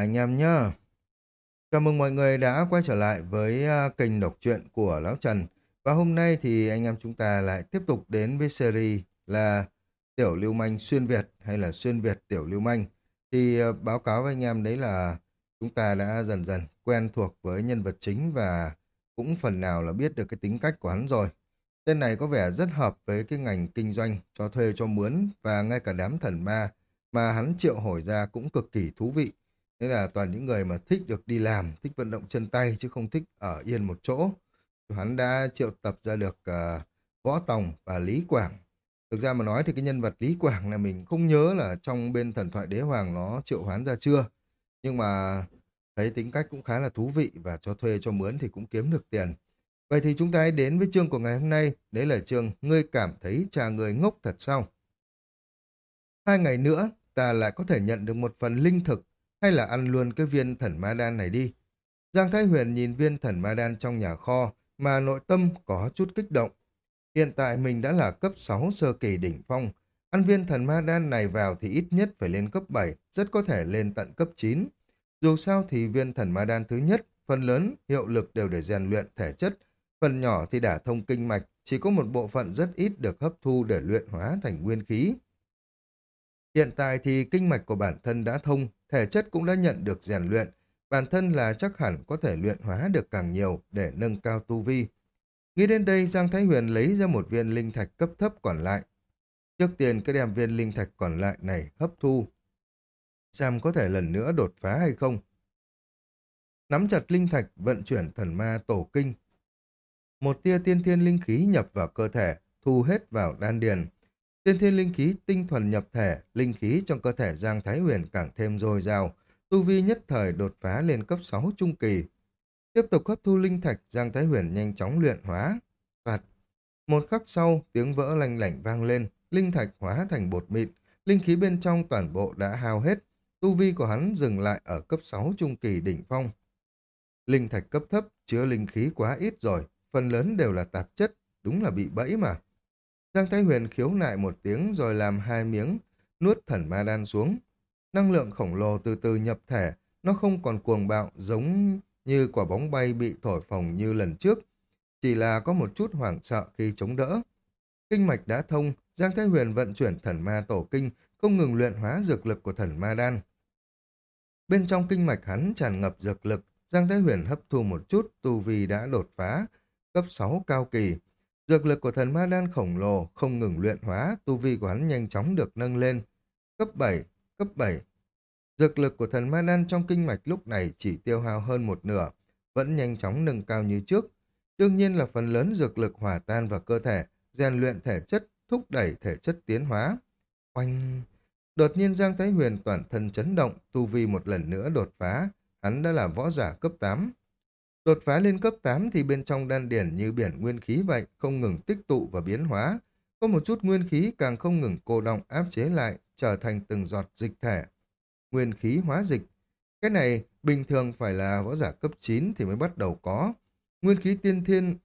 anh em nhá. Chào mừng mọi người đã quay trở lại với à, kênh đọc truyện của Lão Trần. Và hôm nay thì anh em chúng ta lại tiếp tục đến với series là Tiểu Lưu Manh Xuyên Việt hay là Xuyên Việt Tiểu Lưu Manh. Thì à, báo cáo với anh em đấy là chúng ta đã dần dần quen thuộc với nhân vật chính và cũng phần nào là biết được cái tính cách của hắn rồi. Tên này có vẻ rất hợp với cái ngành kinh doanh cho thuê cho mướn và ngay cả đám thần ma mà hắn triệu hồi ra cũng cực kỳ thú vị. Thế là toàn những người mà thích được đi làm, thích vận động chân tay chứ không thích ở yên một chỗ. Hắn đã triệu tập ra được uh, Võ Tòng và Lý Quảng. Thực ra mà nói thì cái nhân vật Lý Quảng là mình không nhớ là trong bên thần thoại đế hoàng nó triệu hoán ra chưa. Nhưng mà thấy tính cách cũng khá là thú vị và cho thuê cho mướn thì cũng kiếm được tiền. Vậy thì chúng ta hãy đến với chương của ngày hôm nay. Đấy là chương Ngươi cảm thấy cha người ngốc thật sao? Hai ngày nữa, ta lại có thể nhận được một phần linh thực hay là ăn luôn cái viên thần ma đan này đi. Giang Thái Huyền nhìn viên thần ma đan trong nhà kho mà nội tâm có chút kích động. Hiện tại mình đã là cấp 6 sơ kỳ đỉnh phong. Ăn viên thần ma đan này vào thì ít nhất phải lên cấp 7, rất có thể lên tận cấp 9. Dù sao thì viên thần ma đan thứ nhất, phần lớn hiệu lực đều để rèn luyện thể chất, phần nhỏ thì đả thông kinh mạch, chỉ có một bộ phận rất ít được hấp thu để luyện hóa thành nguyên khí. Hiện tại thì kinh mạch của bản thân đã thông, thể chất cũng đã nhận được rèn luyện, bản thân là chắc hẳn có thể luyện hóa được càng nhiều để nâng cao tu vi. Nghĩ đến đây, Giang Thái Huyền lấy ra một viên linh thạch cấp thấp còn lại. Trước tiên cái đem viên linh thạch còn lại này hấp thu. Xem có thể lần nữa đột phá hay không. Nắm chặt linh thạch vận chuyển thần ma tổ kinh. Một tia tiên thiên linh khí nhập vào cơ thể, thu hết vào đan điền. Tiên thiên linh khí tinh thuần nhập thể, linh khí trong cơ thể Giang Thái Huyền càng thêm dồi dào, tu vi nhất thời đột phá lên cấp 6 trung kỳ. Tiếp tục hấp thu linh thạch, Giang Thái Huyền nhanh chóng luyện hóa. Phạt. Một khắc sau, tiếng vỡ lanh lảnh vang lên, linh thạch hóa thành bột mịn, linh khí bên trong toàn bộ đã hao hết, tu vi của hắn dừng lại ở cấp 6 trung kỳ đỉnh phong. Linh thạch cấp thấp chứa linh khí quá ít rồi, phần lớn đều là tạp chất, đúng là bị bẫy mà. Giang Thái Huyền khiếu nại một tiếng rồi làm hai miếng, nuốt thần ma đan xuống. Năng lượng khổng lồ từ từ nhập thể, nó không còn cuồng bạo giống như quả bóng bay bị thổi phồng như lần trước, chỉ là có một chút hoảng sợ khi chống đỡ. Kinh mạch đã thông, Giang Thái Huyền vận chuyển thần ma tổ kinh, không ngừng luyện hóa dược lực của thần ma đan. Bên trong kinh mạch hắn tràn ngập dược lực, Giang Thái Huyền hấp thu một chút, tu vi đã đột phá, cấp 6 cao kỳ, Dược lực của thần ma đan khổng lồ không ngừng luyện hóa, tu vi của hắn nhanh chóng được nâng lên. Cấp 7, cấp 7. Dược lực của thần ma đan trong kinh mạch lúc này chỉ tiêu hao hơn một nửa, vẫn nhanh chóng nâng cao như trước. Đương nhiên là phần lớn dược lực hòa tan vào cơ thể, rèn luyện thể chất, thúc đẩy thể chất tiến hóa. Oanh! Đột nhiên Giang Thái Huyền toàn thân chấn động, tu vi một lần nữa đột phá, hắn đã là võ giả cấp 8. Đột phá lên cấp 8 thì bên trong đan điển như biển nguyên khí vậy, không ngừng tích tụ và biến hóa. Có một chút nguyên khí càng không ngừng cô động áp chế lại, trở thành từng giọt dịch thể. Nguyên khí hóa dịch. Cái này bình thường phải là võ giả cấp 9 thì mới bắt đầu có. Nguyên khí tiên thiên,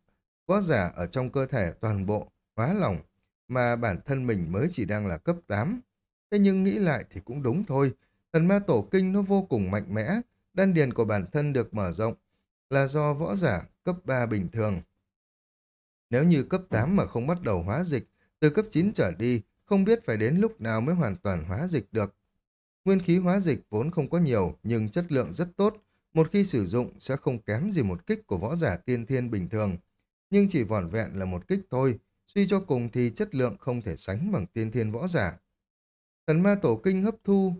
võ giả ở trong cơ thể toàn bộ, hóa lỏng, mà bản thân mình mới chỉ đang là cấp 8. Thế nhưng nghĩ lại thì cũng đúng thôi. Thần ma tổ kinh nó vô cùng mạnh mẽ, đan điền của bản thân được mở rộng, là do võ giả cấp 3 bình thường. Nếu như cấp 8 mà không bắt đầu hóa dịch, từ cấp 9 trở đi, không biết phải đến lúc nào mới hoàn toàn hóa dịch được. Nguyên khí hóa dịch vốn không có nhiều, nhưng chất lượng rất tốt, một khi sử dụng sẽ không kém gì một kích của võ giả tiên thiên bình thường. Nhưng chỉ vỏn vẹn là một kích thôi, suy cho cùng thì chất lượng không thể sánh bằng tiên thiên võ giả. Thần ma tổ kinh hấp thu,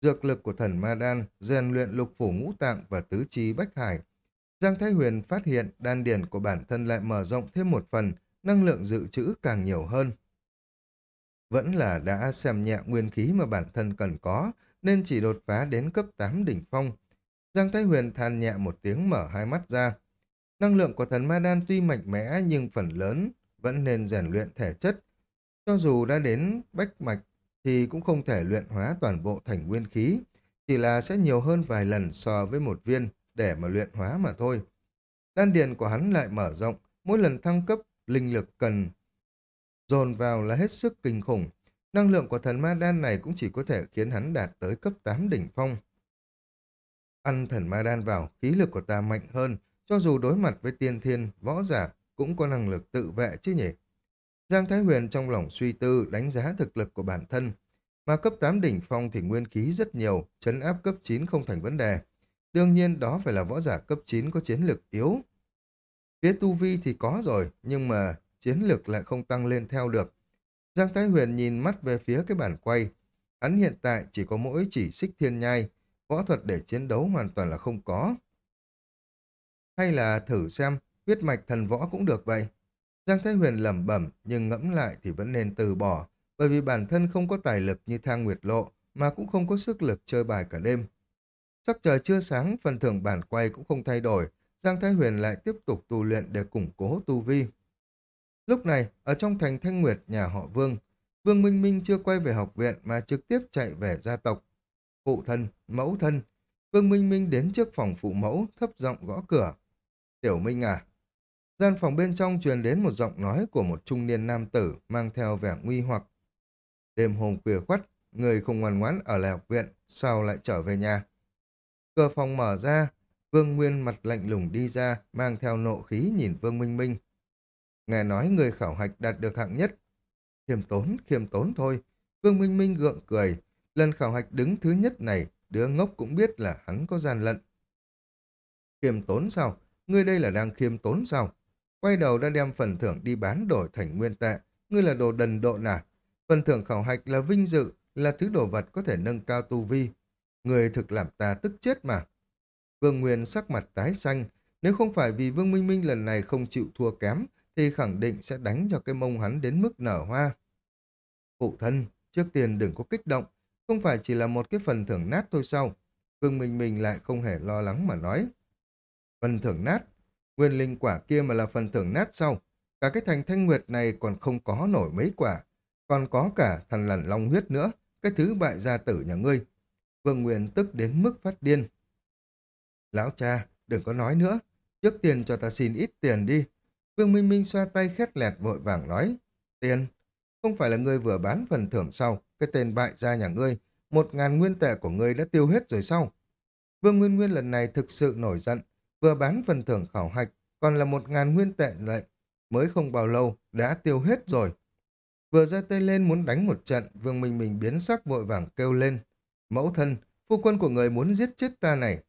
dược lực của thần ma đan, rèn luyện lục phủ ngũ tạng và tứ chi bách hải, Giang Thái Huyền phát hiện đan điền của bản thân lại mở rộng thêm một phần, năng lượng dự trữ càng nhiều hơn. Vẫn là đã xem nhẹ nguyên khí mà bản thân cần có, nên chỉ đột phá đến cấp 8 đỉnh phong. Giang Thái Huyền than nhẹ một tiếng mở hai mắt ra. Năng lượng của thần ma đan tuy mạnh mẽ nhưng phần lớn vẫn nên rèn luyện thể chất. Cho dù đã đến bách mạch thì cũng không thể luyện hóa toàn bộ thành nguyên khí, chỉ là sẽ nhiều hơn vài lần so với một viên để mà luyện hóa mà thôi. Đan điền của hắn lại mở rộng, mỗi lần thăng cấp, linh lực cần dồn vào là hết sức kinh khủng. Năng lượng của thần ma đan này cũng chỉ có thể khiến hắn đạt tới cấp 8 đỉnh phong. Ăn thần ma đan vào, khí lực của ta mạnh hơn, cho dù đối mặt với tiên thiên, võ giả, cũng có năng lực tự vệ chứ nhỉ. Giang Thái Huyền trong lòng suy tư đánh giá thực lực của bản thân. Mà cấp 8 đỉnh phong thì nguyên khí rất nhiều, chấn áp cấp 9 không thành vấn đề. Đương nhiên đó phải là võ giả cấp 9 có chiến lực yếu. Phía tu vi thì có rồi, nhưng mà chiến lực lại không tăng lên theo được. Giang Thái Huyền nhìn mắt về phía cái bản quay. Hắn hiện tại chỉ có mỗi chỉ xích thiên nhai, võ thuật để chiến đấu hoàn toàn là không có. Hay là thử xem, huyết mạch thần võ cũng được vậy. Giang Thái Huyền lẩm bẩm nhưng ngẫm lại thì vẫn nên từ bỏ, bởi vì bản thân không có tài lực như thang nguyệt lộ, mà cũng không có sức lực chơi bài cả đêm. Sắc trời chưa sáng, phần thưởng bản quay cũng không thay đổi, Giang Thái Huyền lại tiếp tục tu luyện để củng cố tu vi. Lúc này, ở trong thành Thanh Nguyệt nhà họ Vương, Vương Minh Minh chưa quay về học viện mà trực tiếp chạy về gia tộc. Phụ thân, mẫu thân, Vương Minh Minh đến trước phòng phụ mẫu, thấp giọng gõ cửa. Tiểu Minh à, Gian phòng bên trong truyền đến một giọng nói của một trung niên nam tử mang theo vẻ nguy hoặc. Đêm hôm khuya khuất, người không ngoan ngoãn ở lại học viện, sao lại trở về nhà? Cửa phòng mở ra, Vương Nguyên mặt lạnh lùng đi ra, mang theo nộ khí nhìn Vương Minh Minh. Nghe nói người khảo hạch đạt được hạng nhất. Khiêm tốn, khiêm tốn thôi. Vương Minh Minh gượng cười. Lần khảo hạch đứng thứ nhất này, đứa ngốc cũng biết là hắn có gian lận. Khiêm tốn sao? Ngươi đây là đang khiêm tốn sao? Quay đầu đã đem phần thưởng đi bán đổi thành nguyên tệ. Ngươi là đồ đần độ à Phần thưởng khảo hạch là vinh dự, là thứ đồ vật có thể nâng cao tu vi. Người thực làm ta tức chết mà. Vương Nguyên sắc mặt tái xanh. Nếu không phải vì Vương Minh Minh lần này không chịu thua kém, thì khẳng định sẽ đánh cho cái mông hắn đến mức nở hoa. Phụ thân, trước tiên đừng có kích động, không phải chỉ là một cái phần thưởng nát thôi sao? Vương Minh Minh lại không hề lo lắng mà nói. Phần thưởng nát, Nguyên linh quả kia mà là phần thưởng nát sau. Cả cái thành thanh nguyệt này còn không có nổi mấy quả. Còn có cả thần lằn long huyết nữa. Cái thứ bại gia tử nhà ngươi. Vương Nguyên tức đến mức phát điên. Lão cha, đừng có nói nữa. Trước tiền cho ta xin ít tiền đi. Vương Minh Minh xoa tay khét lẹt vội vàng nói. Tiền? Không phải là ngươi vừa bán phần thưởng sau. Cái tên bại gia nhà ngươi. Một ngàn nguyên tệ của ngươi đã tiêu hết rồi sau. Vương Nguyên Nguyên lần này thực sự nổi giận vừa bán phần thưởng khảo hạch, còn là một ngàn nguyên tệ lại mới không bao lâu, đã tiêu hết rồi. Vừa ra tay lên muốn đánh một trận, Vương Minh Minh biến sắc vội vàng kêu lên. Mẫu thân, phu quân của người muốn giết chết ta này.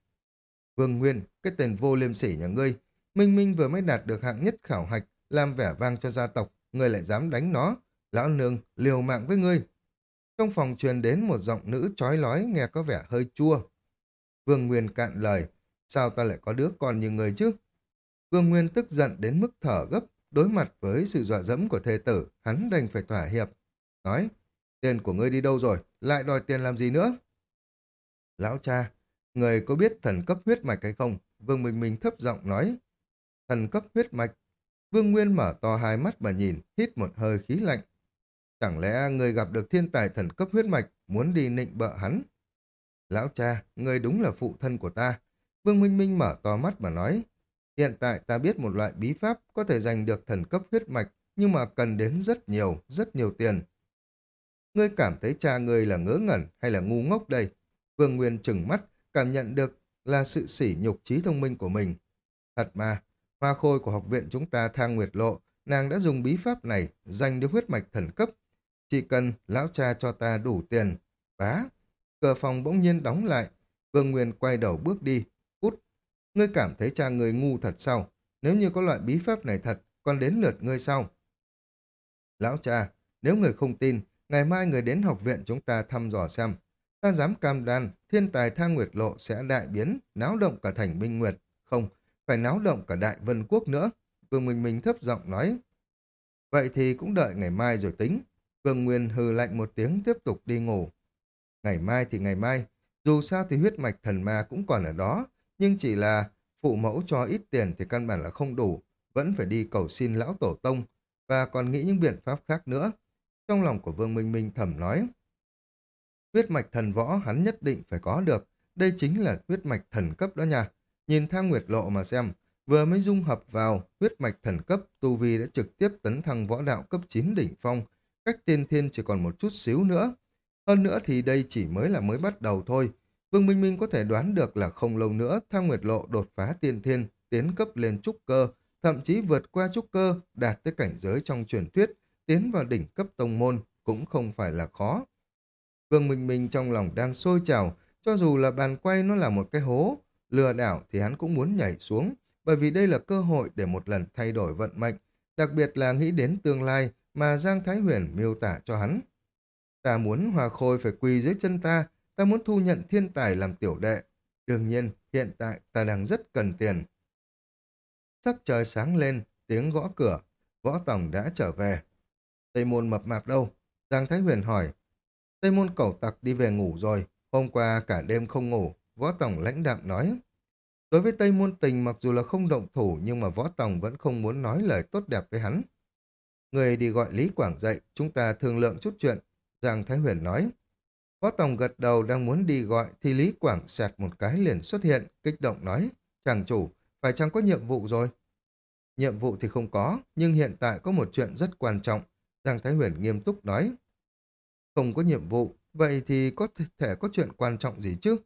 Vương Nguyên, cái tên vô liêm sỉ nhà ngươi, Minh Minh vừa mới đạt được hạng nhất khảo hạch, làm vẻ vang cho gia tộc, người lại dám đánh nó. Lão nương, liều mạng với ngươi. Trong phòng truyền đến một giọng nữ trói lói nghe có vẻ hơi chua. Vương Nguyên cạn lời, Sao ta lại có đứa con như người chứ? Vương Nguyên tức giận đến mức thở gấp, đối mặt với sự dọa dẫm của thê tử, hắn đành phải thỏa hiệp. Nói, tiền của ngươi đi đâu rồi, lại đòi tiền làm gì nữa? Lão cha, người có biết thần cấp huyết mạch hay không? Vương Minh Minh thấp giọng nói. Thần cấp huyết mạch. Vương Nguyên mở to hai mắt mà nhìn, hít một hơi khí lạnh. Chẳng lẽ người gặp được thiên tài thần cấp huyết mạch, muốn đi nịnh bợ hắn? Lão cha, người đúng là phụ thân của ta, Vương Minh Minh mở to mắt mà nói, hiện tại ta biết một loại bí pháp có thể giành được thần cấp huyết mạch, nhưng mà cần đến rất nhiều, rất nhiều tiền. Ngươi cảm thấy cha ngươi là ngớ ngẩn hay là ngu ngốc đây? Vương Nguyên trừng mắt, cảm nhận được là sự sỉ nhục trí thông minh của mình. Thật mà, hoa khôi của học viện chúng ta thang nguyệt lộ, nàng đã dùng bí pháp này dành được huyết mạch thần cấp. Chỉ cần lão cha cho ta đủ tiền. Bá! Cửa phòng bỗng nhiên đóng lại. Vương Nguyên quay đầu bước đi, Cút. Ngươi cảm thấy cha người ngu thật sao? Nếu như có loại bí pháp này thật, còn đến lượt ngươi sau. Lão cha, nếu người không tin, ngày mai người đến học viện chúng ta thăm dò xem. Ta dám cam đoan, thiên tài thang nguyệt lộ sẽ đại biến, náo động cả thành minh nguyệt. Không, phải náo động cả đại vân quốc nữa. Vương Minh Minh thấp giọng nói. Vậy thì cũng đợi ngày mai rồi tính. Vương Nguyên hừ lạnh một tiếng tiếp tục đi ngủ. Ngày mai thì ngày mai, dù sao thì huyết mạch thần ma cũng còn ở đó, nhưng chỉ là phụ mẫu cho ít tiền thì căn bản là không đủ, vẫn phải đi cầu xin lão tổ tông, và còn nghĩ những biện pháp khác nữa. Trong lòng của Vương Minh Minh thầm nói, huyết mạch thần võ hắn nhất định phải có được, đây chính là huyết mạch thần cấp đó nha. Nhìn thang nguyệt lộ mà xem, vừa mới dung hợp vào huyết mạch thần cấp, Tu Vi đã trực tiếp tấn thăng võ đạo cấp 9 đỉnh phong, cách tiên thiên chỉ còn một chút xíu nữa. Hơn nữa thì đây chỉ mới là mới bắt đầu thôi, Vương Minh Minh có thể đoán được là không lâu nữa Thang Nguyệt Lộ đột phá tiên thiên, tiến cấp lên trúc cơ, thậm chí vượt qua trúc cơ, đạt tới cảnh giới trong truyền thuyết, tiến vào đỉnh cấp tông môn cũng không phải là khó. Vương Minh Minh trong lòng đang sôi trào, cho dù là bàn quay nó là một cái hố, lừa đảo thì hắn cũng muốn nhảy xuống, bởi vì đây là cơ hội để một lần thay đổi vận mệnh, đặc biệt là nghĩ đến tương lai mà Giang Thái Huyền miêu tả cho hắn. Ta muốn hòa khôi phải quỳ dưới chân ta, ta muốn thu nhận thiên tài làm tiểu đệ. Đương nhiên, hiện tại ta đang rất cần tiền. Sắc trời sáng lên, tiếng gõ cửa, võ tổng đã trở về. Tây môn mập mạp đâu? Giang Thái Huyền hỏi. Tây môn cẩu tặc đi về ngủ rồi, hôm qua cả đêm không ngủ, võ tổng lãnh đạm nói. Đối với Tây môn tình mặc dù là không động thủ nhưng mà võ tổng vẫn không muốn nói lời tốt đẹp với hắn. Người đi gọi Lý Quảng dậy, chúng ta thương lượng chút chuyện, Giang Thái Huyền nói. Võ tổng gật đầu đang muốn đi gọi thì Lý Quảng sẹt một cái liền xuất hiện, kích động nói. Chàng chủ, phải chăng có nhiệm vụ rồi? Nhiệm vụ thì không có, nhưng hiện tại có một chuyện rất quan trọng. Giang Thái Huyền nghiêm túc nói. Không có nhiệm vụ, vậy thì có thể có chuyện quan trọng gì chứ?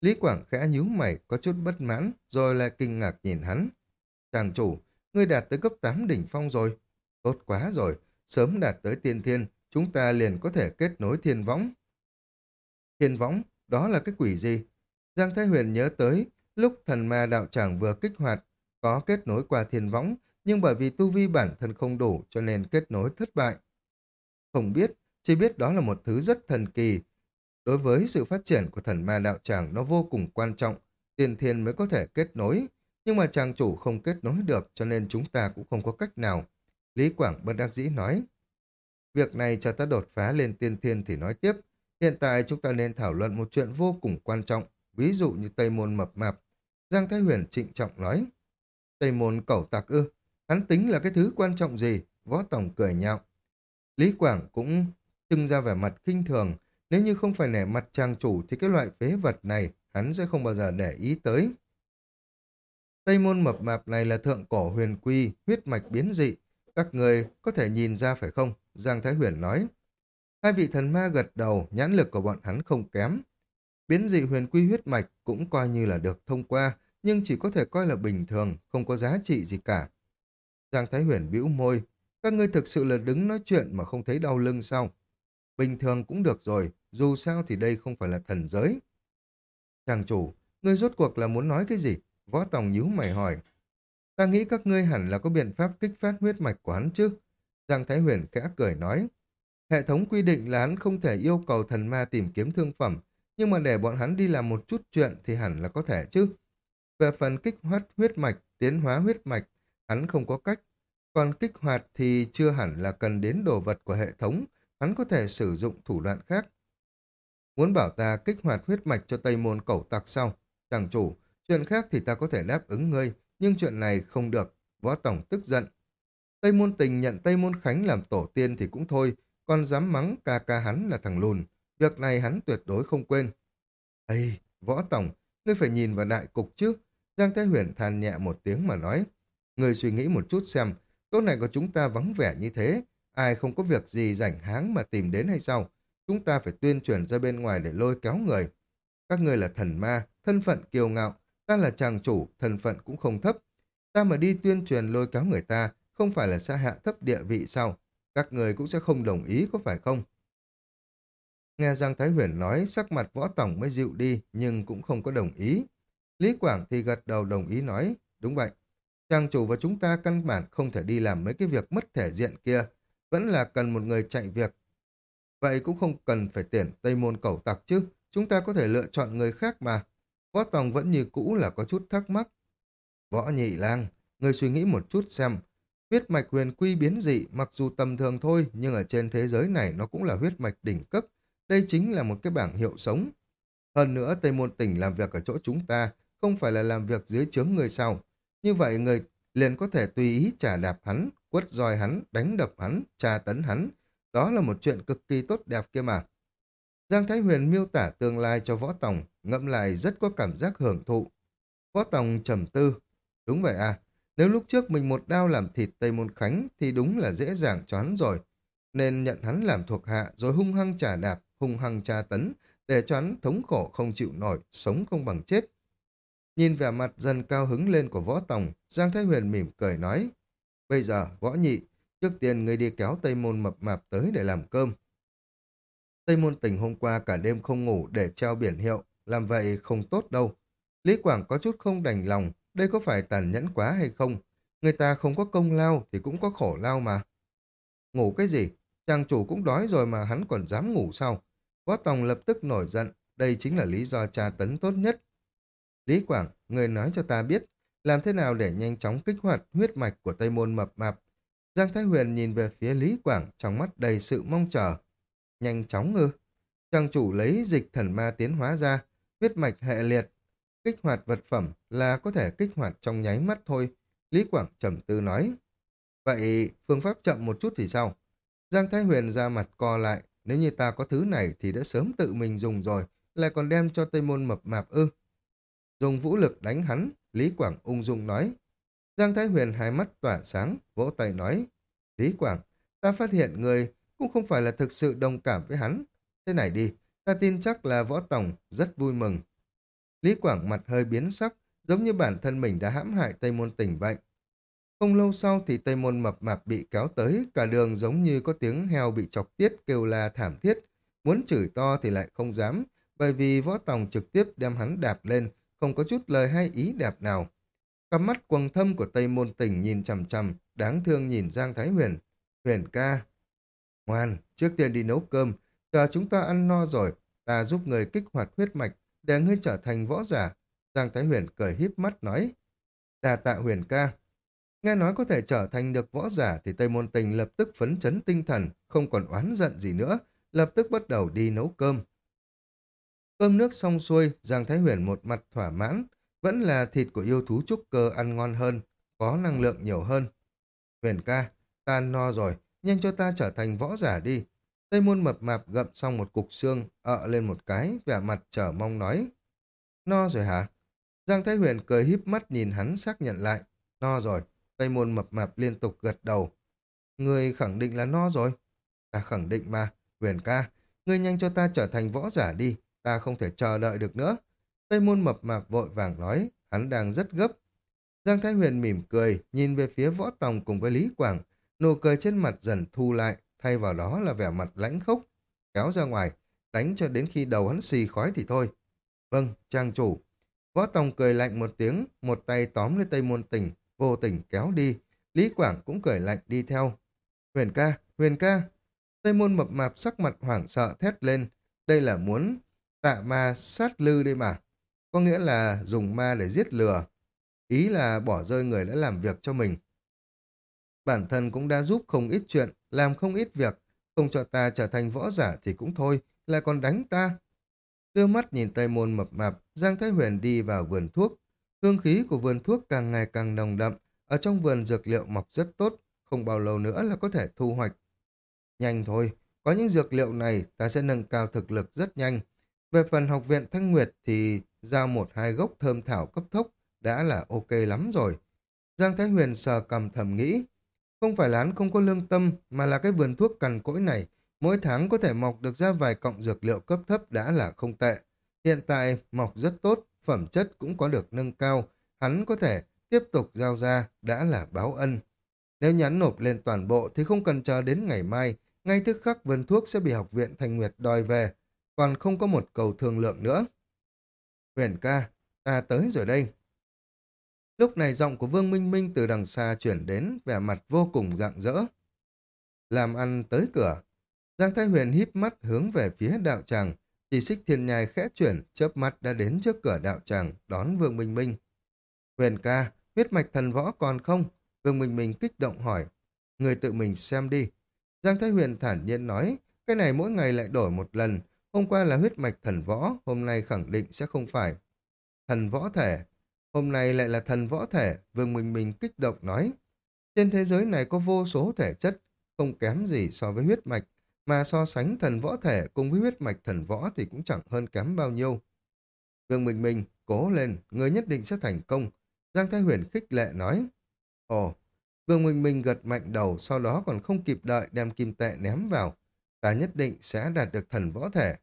Lý Quảng khẽ nhíu mày, có chút bất mãn, rồi lại kinh ngạc nhìn hắn. Chàng chủ, ngươi đạt tới cấp 8 đỉnh phong rồi. Tốt quá rồi, sớm đạt tới tiên thiên, chúng ta liền có thể kết nối thiên võng. Thiên võng, đó là cái quỷ gì? Giang Thái Huyền nhớ tới lúc thần ma đạo tràng vừa kích hoạt, có kết nối qua thiên võng, nhưng bởi vì tu vi bản thân không đủ cho nên kết nối thất bại. Không biết, chỉ biết đó là một thứ rất thần kỳ. Đối với sự phát triển của thần ma đạo tràng nó vô cùng quan trọng, tiên thiên mới có thể kết nối, nhưng mà chàng chủ không kết nối được cho nên chúng ta cũng không có cách nào. Lý Quảng bất đắc dĩ nói. Việc này cho ta đột phá lên tiên thiên thì nói tiếp. Hiện tại chúng ta nên thảo luận một chuyện vô cùng quan trọng, ví dụ như Tây Môn mập mạp. Giang Thái Huyền trịnh trọng nói. Tây Môn cẩu tặc ư, hắn tính là cái thứ quan trọng gì? Võ Tổng cười nhạo. Lý Quảng cũng trưng ra vẻ mặt kinh thường. Nếu như không phải nể mặt trang chủ thì cái loại phế vật này hắn sẽ không bao giờ để ý tới. Tây môn mập mạp này là thượng cổ huyền quy, huyết mạch biến dị. Các người có thể nhìn ra phải không? Giang Thái Huyền nói. Hai vị thần ma gật đầu, nhãn lực của bọn hắn không kém. Biến dị huyền quy huyết mạch cũng coi như là được thông qua, nhưng chỉ có thể coi là bình thường, không có giá trị gì cả. Giang Thái Huyền bĩu môi, các ngươi thực sự là đứng nói chuyện mà không thấy đau lưng sao? Bình thường cũng được rồi, dù sao thì đây không phải là thần giới. Chàng chủ, ngươi rốt cuộc là muốn nói cái gì? Võ Tòng nhíu mày hỏi. Ta nghĩ các ngươi hẳn là có biện pháp kích phát huyết mạch của hắn chứ? Giang Thái Huyền khẽ cười nói. Hệ thống quy định là hắn không thể yêu cầu thần ma tìm kiếm thương phẩm, nhưng mà để bọn hắn đi làm một chút chuyện thì hẳn là có thể chứ. Về phần kích hoạt huyết mạch, tiến hóa huyết mạch, hắn không có cách. Còn kích hoạt thì chưa hẳn là cần đến đồ vật của hệ thống, hắn có thể sử dụng thủ đoạn khác. Muốn bảo ta kích hoạt huyết mạch cho Tây Môn cẩu tặc sau, chẳng chủ, chuyện khác thì ta có thể đáp ứng ngươi, nhưng chuyện này không được, võ tổng tức giận. Tây Môn tình nhận Tây Môn Khánh làm tổ tiên thì cũng thôi, còn dám mắng ca ca hắn là thằng lùn, việc này hắn tuyệt đối không quên. Ây, võ tổng, ngươi phải nhìn vào đại cục chứ. Giang Thái Huyền than nhẹ một tiếng mà nói. Ngươi suy nghĩ một chút xem, tốt này của chúng ta vắng vẻ như thế, ai không có việc gì rảnh háng mà tìm đến hay sao? Chúng ta phải tuyên truyền ra bên ngoài để lôi kéo người. Các ngươi là thần ma, thân phận kiêu ngạo, ta là chàng chủ, thân phận cũng không thấp. Ta mà đi tuyên truyền lôi kéo người ta, không phải là xa hạ thấp địa vị sao? Các người cũng sẽ không đồng ý có phải không? Nghe Giang Thái Huyền nói, sắc mặt võ tổng mới dịu đi, nhưng cũng không có đồng ý. Lý Quảng thì gật đầu đồng ý nói, đúng vậy. Chàng chủ và chúng ta căn bản không thể đi làm mấy cái việc mất thể diện kia, vẫn là cần một người chạy việc. Vậy cũng không cần phải tuyển Tây Môn Cẩu Tặc chứ, chúng ta có thể lựa chọn người khác mà. Võ Tòng vẫn như cũ là có chút thắc mắc. Võ Nhị Lang, người suy nghĩ một chút xem, huyết mạch huyền quy biến dị mặc dù tầm thường thôi nhưng ở trên thế giới này nó cũng là huyết mạch đỉnh cấp. Đây chính là một cái bảng hiệu sống. Hơn nữa Tây Môn Tỉnh làm việc ở chỗ chúng ta không phải là làm việc dưới chướng người sau. Như vậy người liền có thể tùy ý trả đạp hắn, quất roi hắn, đánh đập hắn, tra tấn hắn. Đó là một chuyện cực kỳ tốt đẹp kia mà. Giang Thái Huyền miêu tả tương lai cho Võ Tòng, ngẫm lại rất có cảm giác hưởng thụ. Võ Tòng trầm tư. Đúng vậy à, nếu lúc trước mình một đao làm thịt Tây Môn Khánh thì đúng là dễ dàng cho hắn rồi. Nên nhận hắn làm thuộc hạ rồi hung hăng trả đạp, hung hăng tra tấn để cho hắn thống khổ không chịu nổi, sống không bằng chết. Nhìn vẻ mặt dần cao hứng lên của võ tòng, Giang Thái Huyền mỉm cười nói, bây giờ, võ nhị, trước tiên ngươi đi kéo Tây Môn mập mạp tới để làm cơm. Tây Môn tỉnh hôm qua cả đêm không ngủ để treo biển hiệu, làm vậy không tốt đâu. Lý Quảng có chút không đành lòng, đây có phải tàn nhẫn quá hay không? Người ta không có công lao thì cũng có khổ lao mà. Ngủ cái gì? Chàng chủ cũng đói rồi mà hắn còn dám ngủ sao? Võ Tòng lập tức nổi giận, đây chính là lý do tra tấn tốt nhất. Lý Quảng, người nói cho ta biết, làm thế nào để nhanh chóng kích hoạt huyết mạch của Tây Môn mập mạp. Giang Thái Huyền nhìn về phía Lý Quảng trong mắt đầy sự mong chờ. Nhanh chóng ư? trang chủ lấy dịch thần ma tiến hóa ra, huyết mạch hệ liệt. Kích hoạt vật phẩm là có thể kích hoạt trong nháy mắt thôi. Lý Quảng trầm tư nói. Vậy phương pháp chậm một chút thì sao? Giang Thái Huyền ra mặt co lại. Nếu như ta có thứ này thì đã sớm tự mình dùng rồi, lại còn đem cho Tây Môn mập mạp ư. Dùng vũ lực đánh hắn, Lý Quảng ung dung nói. Giang Thái Huyền hai mắt tỏa sáng, vỗ tay nói. Lý Quảng, ta phát hiện người cũng không phải là thực sự đồng cảm với hắn. Thế này đi, ta tin chắc là võ tổng rất vui mừng. Lý Quảng mặt hơi biến sắc, giống như bản thân mình đã hãm hại Tây Môn tỉnh vậy. Không lâu sau thì Tây Môn mập mạp bị kéo tới, cả đường giống như có tiếng heo bị chọc tiết kêu la thảm thiết. Muốn chửi to thì lại không dám, bởi vì võ tòng trực tiếp đem hắn đạp lên, không có chút lời hay ý đẹp nào. Cặp mắt quầng thâm của Tây Môn Tỉnh nhìn chằm chằm, đáng thương nhìn Giang Thái Huyền. Huyền ca. Ngoan, trước tiên đi nấu cơm, chờ chúng ta ăn no rồi, ta giúp người kích hoạt huyết mạch, để ngươi trở thành võ giả. Giang Thái Huyền cười híp mắt nói. Đà tạ Huyền ca. Nghe nói có thể trở thành được võ giả thì Tây Môn Tình lập tức phấn chấn tinh thần, không còn oán giận gì nữa, lập tức bắt đầu đi nấu cơm. Cơm nước xong xuôi, Giang Thái Huyền một mặt thỏa mãn, vẫn là thịt của yêu thú trúc cơ ăn ngon hơn, có năng lượng nhiều hơn. Huyền ca, ta no rồi, nhanh cho ta trở thành võ giả đi. Tây môn mập mạp gậm xong một cục xương, ợ lên một cái, vẻ mặt chờ mong nói. No rồi hả? Giang Thái Huyền cười híp mắt nhìn hắn xác nhận lại. No rồi, Tây môn mập mạp liên tục gật đầu. Người khẳng định là no rồi. Ta khẳng định mà, Huyền ca, ngươi nhanh cho ta trở thành võ giả đi, ta không thể chờ đợi được nữa. Tây môn mập mạp vội vàng nói, hắn đang rất gấp. Giang Thái Huyền mỉm cười, nhìn về phía võ tòng cùng với Lý Quảng, nụ cười trên mặt dần thu lại, thay vào đó là vẻ mặt lãnh khốc. Kéo ra ngoài, đánh cho đến khi đầu hắn xì khói thì thôi. Vâng, trang chủ. Võ tòng cười lạnh một tiếng, một tay tóm lấy Tây môn tình, vô tình kéo đi. Lý Quảng cũng cười lạnh đi theo. Huyền ca, huyền ca. Tây môn mập mạp sắc mặt hoảng sợ thét lên. Đây là muốn tạ ma sát lư đây mà. Có nghĩa là dùng ma để giết lừa. Ý là bỏ rơi người đã làm việc cho mình. Bản thân cũng đã giúp không ít chuyện, làm không ít việc. Không cho ta trở thành võ giả thì cũng thôi, lại còn đánh ta. Đưa mắt nhìn Tây Môn mập mạp, Giang Thái Huyền đi vào vườn thuốc. Hương khí của vườn thuốc càng ngày càng nồng đậm, ở trong vườn dược liệu mọc rất tốt, không bao lâu nữa là có thể thu hoạch. Nhanh thôi, có những dược liệu này ta sẽ nâng cao thực lực rất nhanh. Về phần học viện Thanh Nguyệt thì giao một hai gốc thơm thảo cấp thốc đã là ok lắm rồi. Giang Thái Huyền sờ cầm thầm nghĩ, không phải lán không có lương tâm mà là cái vườn thuốc cằn cỗi này mỗi tháng có thể mọc được ra vài cọng dược liệu cấp thấp đã là không tệ. Hiện tại mọc rất tốt, phẩm chất cũng có được nâng cao, hắn có thể tiếp tục giao ra đã là báo ân. Nếu nhắn nộp lên toàn bộ thì không cần chờ đến ngày mai, ngay tức khắc vườn thuốc sẽ bị học viện Thanh Nguyệt đòi về, còn không có một cầu thương lượng nữa. Huyền ca, ta tới rồi đây. Lúc này giọng của Vương Minh Minh từ đằng xa chuyển đến, vẻ mặt vô cùng rạng rỡ. Làm ăn tới cửa. Giang Thái Huyền híp mắt hướng về phía đạo tràng, chỉ xích thiên nhai khẽ chuyển, chớp mắt đã đến trước cửa đạo tràng, đón Vương Minh Minh. Huyền ca, huyết mạch thần võ còn không? Vương Minh Minh kích động hỏi. Người tự mình xem đi. Giang Thái Huyền thản nhiên nói, cái này mỗi ngày lại đổi một lần, Hôm qua là huyết mạch thần võ, hôm nay khẳng định sẽ không phải. Thần võ thể, hôm nay lại là thần võ thể, Vương Minh Minh kích động nói. Trên thế giới này có vô số thể chất, không kém gì so với huyết mạch, mà so sánh thần võ thể cùng với huyết mạch thần võ thì cũng chẳng hơn kém bao nhiêu. Vương Minh Minh, cố lên, người nhất định sẽ thành công. Giang Thái Huyền khích lệ nói. Ồ, Vương Minh Minh gật mạnh đầu, sau đó còn không kịp đợi đem kim tệ ném vào. Ta nhất định sẽ đạt được thần võ thể.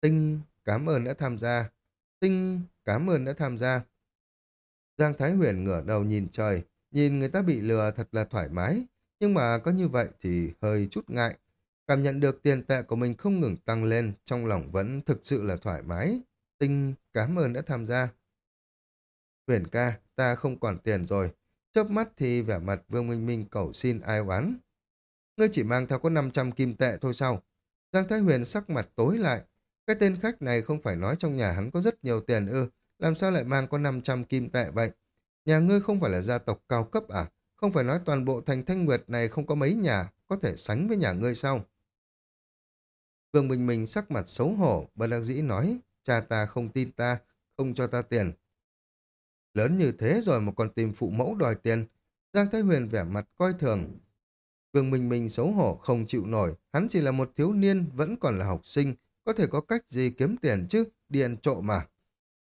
Tinh cảm ơn đã tham gia. Tinh, cảm ơn đã tham gia. Giang Thái Huyền ngửa đầu nhìn trời, nhìn người ta bị lừa thật là thoải mái, nhưng mà có như vậy thì hơi chút ngại. Cảm nhận được tiền tệ của mình không ngừng tăng lên, trong lòng vẫn thực sự là thoải mái. Tinh, cảm ơn đã tham gia. Huyền ca, ta không còn tiền rồi. Chớp mắt thì vẻ mặt Vương Minh Minh cầu xin ai oán. Ngươi chỉ mang theo có 500 kim tệ thôi sao? Giang Thái Huyền sắc mặt tối lại. Cái tên khách này không phải nói trong nhà hắn có rất nhiều tiền ư, làm sao lại mang có 500 kim tệ vậy? Nhà ngươi không phải là gia tộc cao cấp à? Không phải nói toàn bộ thành Thanh Nguyệt này không có mấy nhà có thể sánh với nhà ngươi sao? Vương Bình Minh sắc mặt xấu hổ, bất đắc dĩ nói, cha ta không tin ta, không cho ta tiền. Lớn như thế rồi mà còn tìm phụ mẫu đòi tiền. Giang Thái Huyền vẻ mặt coi thường. Vương Minh Minh xấu hổ không chịu nổi, hắn chỉ là một thiếu niên, vẫn còn là học sinh, có thể có cách gì kiếm tiền chứ, điền trộm mà.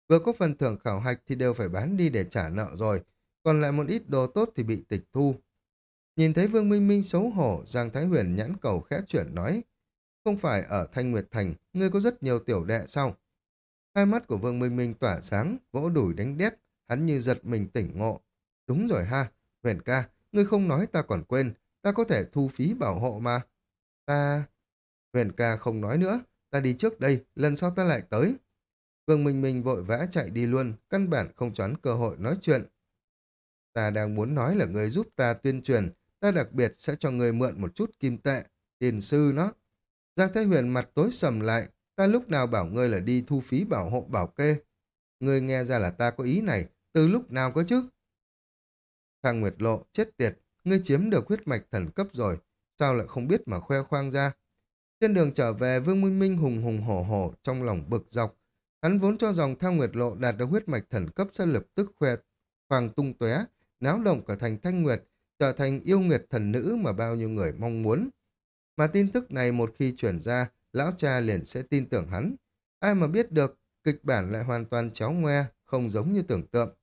Vừa có phần thưởng khảo hạch thì đều phải bán đi để trả nợ rồi, còn lại một ít đồ tốt thì bị tịch thu. Nhìn thấy Vương Minh Minh xấu hổ, Giang Thái Huyền nhãn cầu khẽ chuyển nói, không phải ở Thanh Nguyệt Thành, ngươi có rất nhiều tiểu đệ sao? Hai mắt của Vương Minh Minh tỏa sáng, vỗ đùi đánh đét, hắn như giật mình tỉnh ngộ. Đúng rồi ha, Huyền ca, ngươi không nói ta còn quên, ta có thể thu phí bảo hộ mà. Ta... Huyền ca không nói nữa, ta đi trước đây, lần sau ta lại tới. Vương Minh Minh vội vã chạy đi luôn, căn bản không choán cơ hội nói chuyện. Ta đang muốn nói là người giúp ta tuyên truyền, ta đặc biệt sẽ cho người mượn một chút kim tệ, tiền sư nó. Giang Thái Huyền mặt tối sầm lại, ta lúc nào bảo ngươi là đi thu phí bảo hộ bảo kê. Ngươi nghe ra là ta có ý này, từ lúc nào có chứ? Thằng Nguyệt Lộ, chết tiệt, ngươi chiếm được huyết mạch thần cấp rồi, sao lại không biết mà khoe khoang ra? Trên đường trở về, Vương Minh Minh hùng hùng hổ hổ, trong lòng bực dọc. Hắn vốn cho dòng Thang Nguyệt Lộ đạt được huyết mạch thần cấp sẽ lập tức khoe khoang tung tóe, náo động cả thành Thanh Nguyệt, trở thành yêu nguyệt thần nữ mà bao nhiêu người mong muốn. Mà tin tức này một khi chuyển ra, lão cha liền sẽ tin tưởng hắn. Ai mà biết được, kịch bản lại hoàn toàn cháo ngoe, không giống như tưởng tượng.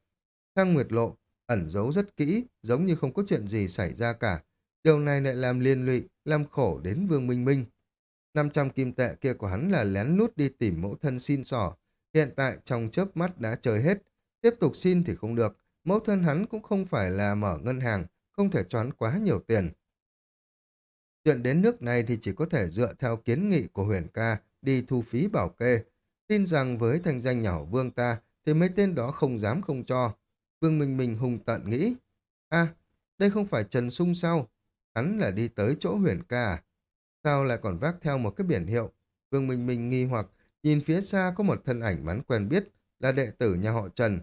Thang Nguyệt Lộ ẩn giấu rất kỹ, giống như không có chuyện gì xảy ra cả. Điều này lại làm liên lụy, làm khổ đến Vương Minh Minh. 500 kim tệ kia của hắn là lén lút đi tìm mẫu thân xin sỏ. Hiện tại trong chớp mắt đã chơi hết. Tiếp tục xin thì không được. Mẫu thân hắn cũng không phải là mở ngân hàng, không thể choán quá nhiều tiền. Chuyện đến nước này thì chỉ có thể dựa theo kiến nghị của huyền ca đi thu phí bảo kê. Tin rằng với thanh danh nhỏ vương ta thì mấy tên đó không dám không cho. Vương Minh Minh hùng tận nghĩ. a đây không phải Trần Sung sao? Hắn là đi tới chỗ huyền ca à? Sao lại còn vác theo một cái biển hiệu? Vương Minh Minh nghi hoặc nhìn phía xa có một thân ảnh hắn quen biết là đệ tử nhà họ Trần.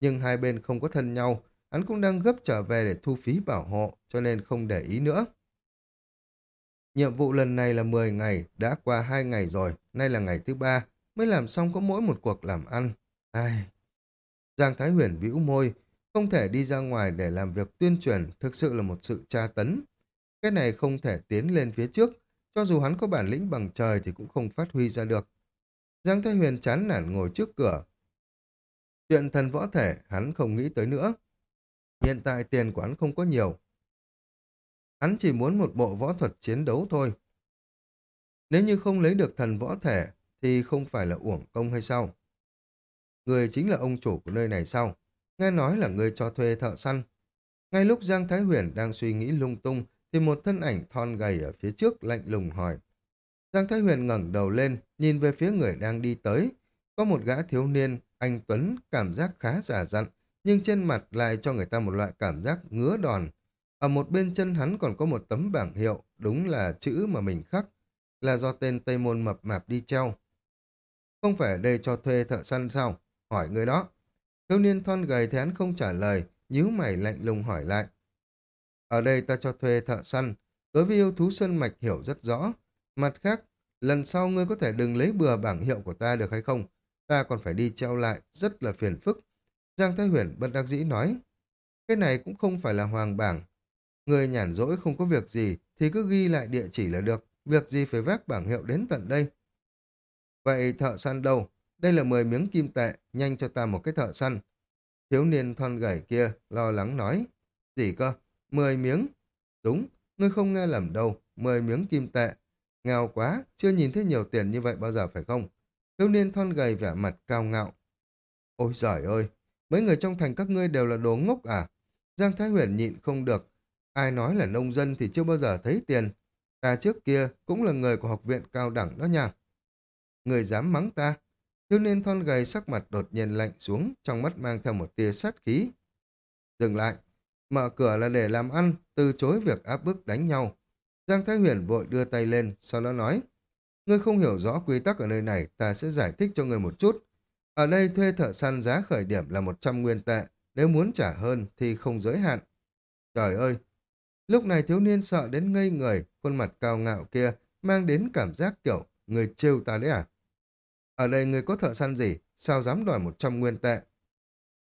Nhưng hai bên không có thân nhau, hắn cũng đang gấp trở về để thu phí bảo hộ, cho nên không để ý nữa. Nhiệm vụ lần này là 10 ngày, đã qua 2 ngày rồi, nay là ngày thứ ba, mới làm xong có mỗi một cuộc làm ăn. Ai... Giang Thái Huyền bĩu môi, không thể đi ra ngoài để làm việc tuyên truyền, thực sự là một sự tra tấn. Cái này không thể tiến lên phía trước, cho dù hắn có bản lĩnh bằng trời thì cũng không phát huy ra được. Giang Thái Huyền chán nản ngồi trước cửa. Chuyện thần võ thể hắn không nghĩ tới nữa. Hiện tại tiền của hắn không có nhiều, Hắn chỉ muốn một bộ võ thuật chiến đấu thôi. Nếu như không lấy được thần võ thể, thì không phải là uổng công hay sao? Người chính là ông chủ của nơi này sao? Nghe nói là người cho thuê thợ săn. Ngay lúc Giang Thái Huyền đang suy nghĩ lung tung, thì một thân ảnh thon gầy ở phía trước lạnh lùng hỏi. Giang Thái Huyền ngẩng đầu lên, nhìn về phía người đang đi tới. Có một gã thiếu niên, anh Tuấn, cảm giác khá giả dặn, nhưng trên mặt lại cho người ta một loại cảm giác ngứa đòn, ở một bên chân hắn còn có một tấm bảng hiệu, đúng là chữ mà mình khắc, là do tên Tây Môn mập mạp đi treo. Không phải ở đây cho thuê thợ săn sao? Hỏi người đó. Thiếu niên thon gầy thì hắn không trả lời, nhíu mày lạnh lùng hỏi lại. Ở đây ta cho thuê thợ săn, đối với yêu thú sơn mạch hiểu rất rõ. Mặt khác, lần sau ngươi có thể đừng lấy bừa bảng hiệu của ta được hay không? Ta còn phải đi treo lại, rất là phiền phức. Giang Thái Huyền bất đắc dĩ nói. Cái này cũng không phải là hoàng bảng, Người nhàn rỗi không có việc gì thì cứ ghi lại địa chỉ là được, việc gì phải vác bảng hiệu đến tận đây. Vậy thợ săn đâu? Đây là 10 miếng kim tệ, nhanh cho ta một cái thợ săn. Thiếu niên thon gầy kia lo lắng nói. Gì cơ? 10 miếng? Đúng, ngươi không nghe lầm đâu, 10 miếng kim tệ. Nghèo quá, chưa nhìn thấy nhiều tiền như vậy bao giờ phải không? Thiếu niên thon gầy vẻ mặt cao ngạo. Ôi giời ơi, mấy người trong thành các ngươi đều là đồ ngốc à? Giang Thái Huyền nhịn không được. Ai nói là nông dân thì chưa bao giờ thấy tiền. Ta trước kia cũng là người của học viện cao đẳng đó nha. Người dám mắng ta. Thiếu niên thon gầy sắc mặt đột nhiên lạnh xuống, trong mắt mang theo một tia sát khí. Dừng lại. Mở cửa là để làm ăn, từ chối việc áp bức đánh nhau. Giang Thái Huyền vội đưa tay lên, sau đó nói. Ngươi không hiểu rõ quy tắc ở nơi này, ta sẽ giải thích cho ngươi một chút. Ở đây thuê thợ săn giá khởi điểm là 100 nguyên tệ, nếu muốn trả hơn thì không giới hạn. Trời ơi! Lúc này thiếu niên sợ đến ngây người, khuôn mặt cao ngạo kia, mang đến cảm giác kiểu, người trêu ta đấy à? Ở đây người có thợ săn gì, sao dám đòi 100 nguyên tệ?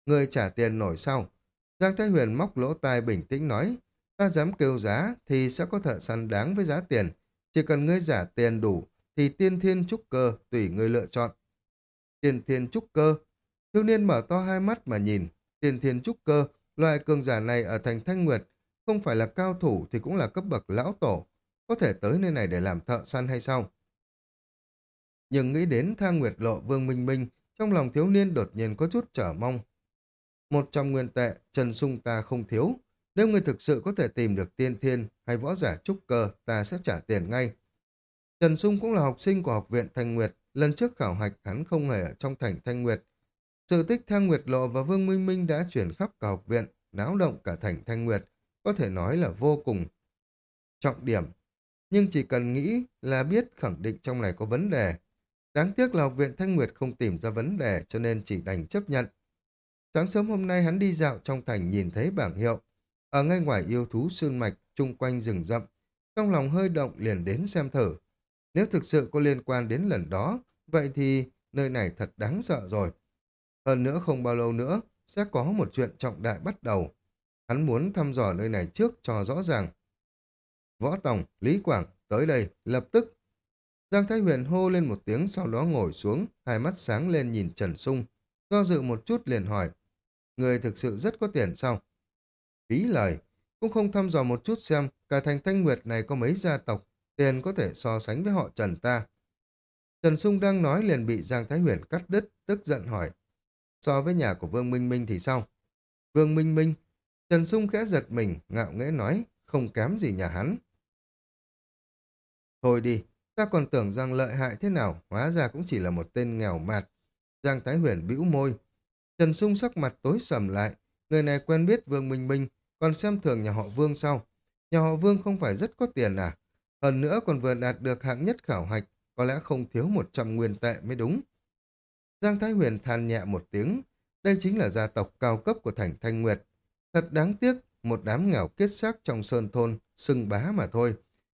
Người trả tiền nổi sau. Giang Thái Huyền móc lỗ tai bình tĩnh nói, ta dám kêu giá thì sẽ có thợ săn đáng với giá tiền. Chỉ cần ngươi giả tiền đủ thì tiên thiên trúc cơ tùy ngươi lựa chọn. Tiên thiên trúc cơ, thiếu niên mở to hai mắt mà nhìn, tiên thiên trúc cơ, loại cường giả này ở thành Thanh Nguyệt, không phải là cao thủ thì cũng là cấp bậc lão tổ, có thể tới nơi này để làm thợ săn hay sao? Nhưng nghĩ đến thang nguyệt lộ Vương Minh Minh, trong lòng thiếu niên đột nhiên có chút trở mong. Một trong nguyên tệ, Trần Sung ta không thiếu. Nếu người thực sự có thể tìm được tiên thiên hay võ giả trúc cơ, ta sẽ trả tiền ngay. Trần Sung cũng là học sinh của học viện Thanh Nguyệt, lần trước khảo hạch hắn không hề ở trong thành Thanh Nguyệt. Sự tích Thang Nguyệt Lộ và Vương Minh Minh đã chuyển khắp cả học viện, náo động cả thành Thanh Nguyệt, có thể nói là vô cùng trọng điểm. Nhưng chỉ cần nghĩ là biết khẳng định trong này có vấn đề. Đáng tiếc là học viện Thanh Nguyệt không tìm ra vấn đề cho nên chỉ đành chấp nhận. Sáng sớm hôm nay hắn đi dạo trong thành nhìn thấy bảng hiệu. Ở ngay ngoài yêu thú sơn mạch, chung quanh rừng rậm. Trong lòng hơi động liền đến xem thử. Nếu thực sự có liên quan đến lần đó, vậy thì nơi này thật đáng sợ rồi. Hơn nữa không bao lâu nữa, sẽ có một chuyện trọng đại bắt đầu. Hắn muốn thăm dò nơi này trước cho rõ ràng. Võ Tòng, Lý Quảng, tới đây, lập tức. Giang Thái Huyền hô lên một tiếng sau đó ngồi xuống, hai mắt sáng lên nhìn Trần Sung. Do dự một chút liền hỏi, người thực sự rất có tiền sao? Phí lời, cũng không thăm dò một chút xem cả thành Thanh Nguyệt này có mấy gia tộc, tiền có thể so sánh với họ Trần ta. Trần Sung đang nói liền bị Giang Thái Huyền cắt đứt, tức giận hỏi. So với nhà của Vương Minh Minh thì sao? Vương Minh Minh, Trần Sung khẽ giật mình, ngạo nghễ nói, không kém gì nhà hắn. Thôi đi, ta còn tưởng rằng lợi hại thế nào, hóa ra cũng chỉ là một tên nghèo mạt. Giang Thái Huyền bĩu môi. Trần Sung sắc mặt tối sầm lại, người này quen biết Vương Minh Minh, còn xem thường nhà họ Vương sau. Nhà họ Vương không phải rất có tiền à? Hơn nữa còn vừa đạt được hạng nhất khảo hạch, có lẽ không thiếu 100 nguyên tệ mới đúng. Giang Thái Huyền than nhẹ một tiếng, đây chính là gia tộc cao cấp của thành Thanh Nguyệt. Thật đáng tiếc, một đám nghèo kết xác trong sơn thôn, sưng bá mà thôi.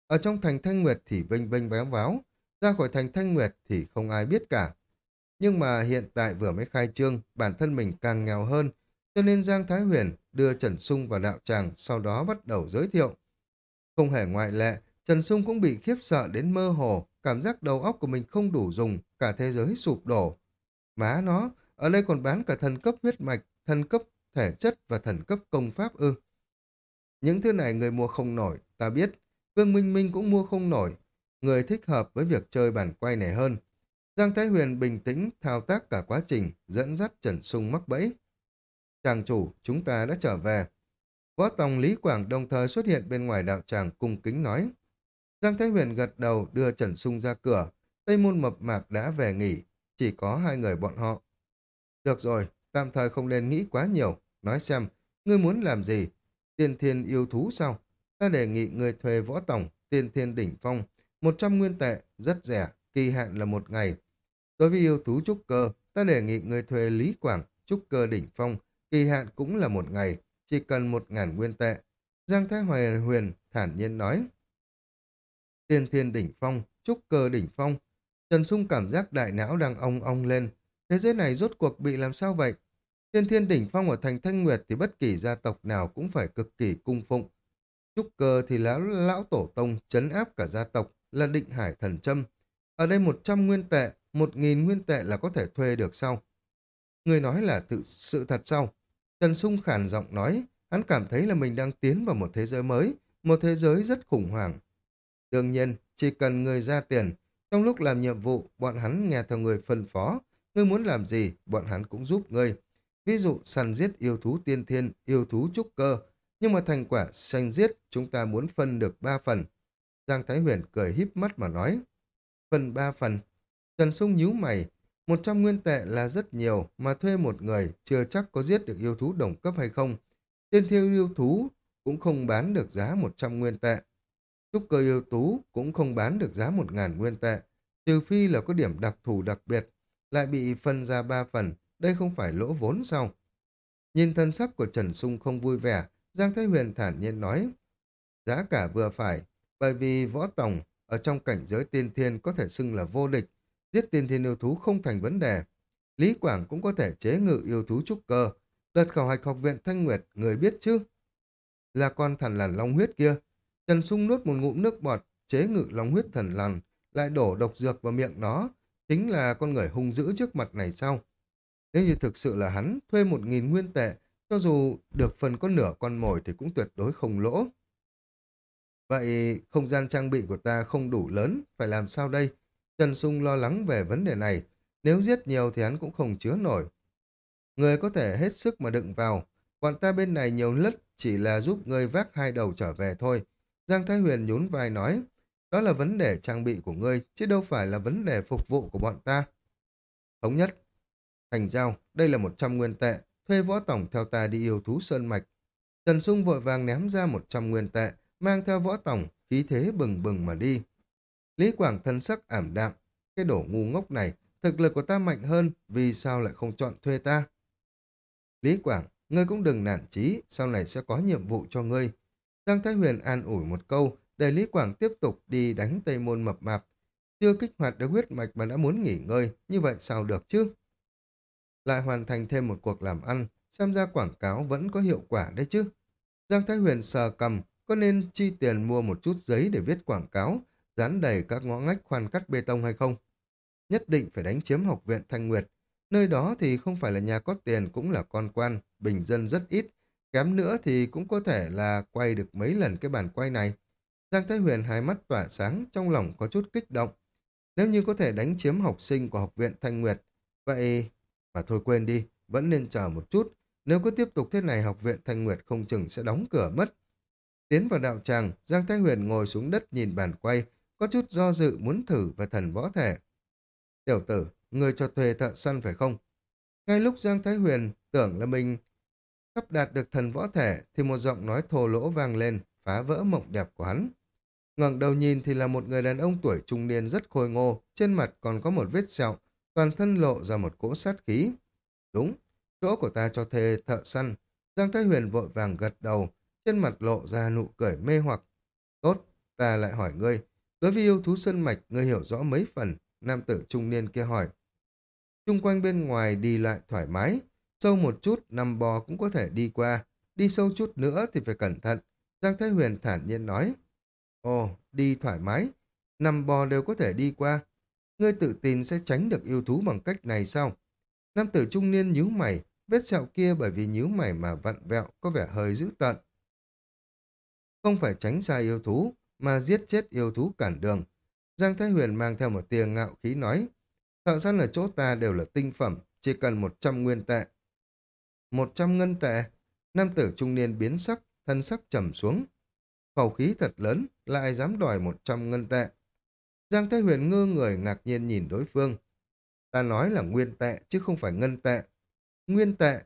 Ở trong thành Thanh Nguyệt thì vinh vinh béo váo, ra khỏi thành Thanh Nguyệt thì không ai biết cả. Nhưng mà hiện tại vừa mới khai trương, bản thân mình càng nghèo hơn, cho nên Giang Thái Huyền đưa Trần Sung vào đạo tràng, sau đó bắt đầu giới thiệu. Không hề ngoại lệ, Trần Sung cũng bị khiếp sợ đến mơ hồ, cảm giác đầu óc của mình không đủ dùng, cả thế giới sụp đổ. Má nó, ở đây còn bán cả thần cấp huyết mạch, thần cấp thể chất và thần cấp công pháp ư. Những thứ này người mua không nổi, ta biết. Vương Minh Minh cũng mua không nổi. Người thích hợp với việc chơi bản quay này hơn. Giang Thái Huyền bình tĩnh thao tác cả quá trình, dẫn dắt Trần Sung mắc bẫy. Chàng chủ, chúng ta đã trở về. Võ Tòng Lý Quảng đồng thời xuất hiện bên ngoài đạo tràng cung kính nói. Giang Thái Huyền gật đầu đưa Trần Sung ra cửa. Tây môn mập mạp đã về nghỉ, chỉ có hai người bọn họ. Được rồi, tạm thời không nên nghĩ quá nhiều. Nói xem, ngươi muốn làm gì? Tiên thiên yêu thú sao? Ta đề nghị ngươi thuê võ tổng, tiên thiên đỉnh phong, 100 nguyên tệ, rất rẻ, kỳ hạn là một ngày. Đối với yêu thú trúc cơ, ta đề nghị người thuê Lý Quảng, trúc cơ đỉnh phong, kỳ hạn cũng là một ngày, chỉ cần một ngàn nguyên tệ. Giang Thái Hoài Huyền thản nhiên nói. Tiên thiên đỉnh phong, trúc cơ đỉnh phong. Trần Sung cảm giác đại não đang ong ong lên. Thế giới này rốt cuộc bị làm sao vậy? Tiên thiên đỉnh phong ở thành Thanh Nguyệt thì bất kỳ gia tộc nào cũng phải cực kỳ cung phụng. Trúc cơ thì lão lão tổ tông chấn áp cả gia tộc là định hải thần châm. Ở đây 100 nguyên tệ, 1.000 nguyên tệ là có thể thuê được sau. Người nói là tự sự thật sau. Trần Sung khản giọng nói, hắn cảm thấy là mình đang tiến vào một thế giới mới, một thế giới rất khủng hoảng. Đương nhiên, chỉ cần người ra tiền, Trong lúc làm nhiệm vụ, bọn hắn nghe theo người phân phó. Ngươi muốn làm gì, bọn hắn cũng giúp ngươi. Ví dụ, săn giết yêu thú tiên thiên, yêu thú trúc cơ. Nhưng mà thành quả săn giết, chúng ta muốn phân được ba phần. Giang Thái Huyền cười híp mắt mà nói. Phần ba phần. Trần Sung nhíu mày. Một trăm nguyên tệ là rất nhiều, mà thuê một người chưa chắc có giết được yêu thú đồng cấp hay không. Tiên thiêu yêu thú cũng không bán được giá một trăm nguyên tệ. Trúc cơ yêu tú cũng không bán được giá một ngàn nguyên tệ, trừ phi là có điểm đặc thù đặc biệt, lại bị phân ra ba phần, đây không phải lỗ vốn sao? Nhìn thân sắc của Trần Sung không vui vẻ, Giang Thái Huyền thản nhiên nói, giá cả vừa phải, bởi vì võ tổng ở trong cảnh giới tiên thiên có thể xưng là vô địch, giết tiên thiên yêu thú không thành vấn đề. Lý Quảng cũng có thể chế ngự yêu thú trúc cơ, đợt khảo hạch học viện Thanh Nguyệt, người biết chứ? Là con thần lằn long huyết kia, Trần Sung nuốt một ngụm nước bọt, chế ngự long huyết thần lằn, lại đổ độc dược vào miệng nó, chính là con người hung dữ trước mặt này sao? Nếu như thực sự là hắn, thuê một nghìn nguyên tệ, cho dù được phần có nửa con mồi thì cũng tuyệt đối không lỗ. Vậy không gian trang bị của ta không đủ lớn, phải làm sao đây? Trần Sung lo lắng về vấn đề này, nếu giết nhiều thì hắn cũng không chứa nổi. Người có thể hết sức mà đựng vào, Bọn ta bên này nhiều lất chỉ là giúp ngươi vác hai đầu trở về thôi, Giang Thái Huyền nhún vai nói, đó là vấn đề trang bị của ngươi, chứ đâu phải là vấn đề phục vụ của bọn ta. Thống nhất, thành giao, đây là một trăm nguyên tệ, thuê võ tổng theo ta đi yêu thú sơn mạch. Trần Sung vội vàng ném ra một trăm nguyên tệ, mang theo võ tổng, khí thế bừng bừng mà đi. Lý Quảng thân sắc ảm đạm, cái đổ ngu ngốc này, thực lực của ta mạnh hơn, vì sao lại không chọn thuê ta? Lý Quảng, ngươi cũng đừng nản chí, sau này sẽ có nhiệm vụ cho ngươi. Giang Thái Huyền an ủi một câu, để Lý Quảng tiếp tục đi đánh Tây Môn mập mạp. Chưa kích hoạt được huyết mạch mà đã muốn nghỉ ngơi, như vậy sao được chứ? Lại hoàn thành thêm một cuộc làm ăn, xem ra quảng cáo vẫn có hiệu quả đấy chứ. Giang Thái Huyền sờ cầm, có nên chi tiền mua một chút giấy để viết quảng cáo, dán đầy các ngõ ngách khoan cắt bê tông hay không? Nhất định phải đánh chiếm học viện Thanh Nguyệt. Nơi đó thì không phải là nhà có tiền cũng là con quan, bình dân rất ít, Kém nữa thì cũng có thể là quay được mấy lần cái bàn quay này. Giang Thái Huyền hai mắt tỏa sáng, trong lòng có chút kích động. Nếu như có thể đánh chiếm học sinh của học viện Thanh Nguyệt, vậy... Mà thôi quên đi, vẫn nên chờ một chút. Nếu cứ tiếp tục thế này học viện Thanh Nguyệt không chừng sẽ đóng cửa mất. Tiến vào đạo tràng, Giang Thái Huyền ngồi xuống đất nhìn bàn quay, có chút do dự muốn thử về thần võ thể. Tiểu tử, người cho thuê thợ săn phải không? Ngay lúc Giang Thái Huyền tưởng là mình Sắp đạt được thần võ thể thì một giọng nói thô lỗ vang lên, phá vỡ mộng đẹp của hắn. ngẩng đầu nhìn thì là một người đàn ông tuổi trung niên rất khôi ngô, trên mặt còn có một vết sẹo, toàn thân lộ ra một cỗ sát khí. Đúng, chỗ của ta cho thuê thợ săn. Giang Thái Huyền vội vàng gật đầu, trên mặt lộ ra nụ cười mê hoặc. Tốt, ta lại hỏi ngươi, đối với yêu thú sân mạch, ngươi hiểu rõ mấy phần, nam tử trung niên kia hỏi. Trung quanh bên ngoài đi lại thoải mái, Sâu một chút, nằm bò cũng có thể đi qua. Đi sâu chút nữa thì phải cẩn thận. Giang Thái Huyền thản nhiên nói. Ồ, đi thoải mái. Nằm bò đều có thể đi qua. Ngươi tự tin sẽ tránh được yêu thú bằng cách này sao? Nam tử trung niên nhíu mày. Vết sẹo kia bởi vì nhíu mày mà vặn vẹo có vẻ hơi dữ tợn. Không phải tránh xa yêu thú, mà giết chết yêu thú cản đường. Giang Thái Huyền mang theo một tia ngạo khí nói. Thợ săn ở chỗ ta đều là tinh phẩm, chỉ cần 100 nguyên tệ một trăm ngân tệ. Nam tử trung niên biến sắc, thân sắc trầm xuống. Khẩu khí thật lớn, lại dám đòi một trăm ngân tệ. Giang Thái Huyền ngơ người ngạc nhiên nhìn đối phương. Ta nói là nguyên tệ, chứ không phải ngân tệ. Nguyên tệ.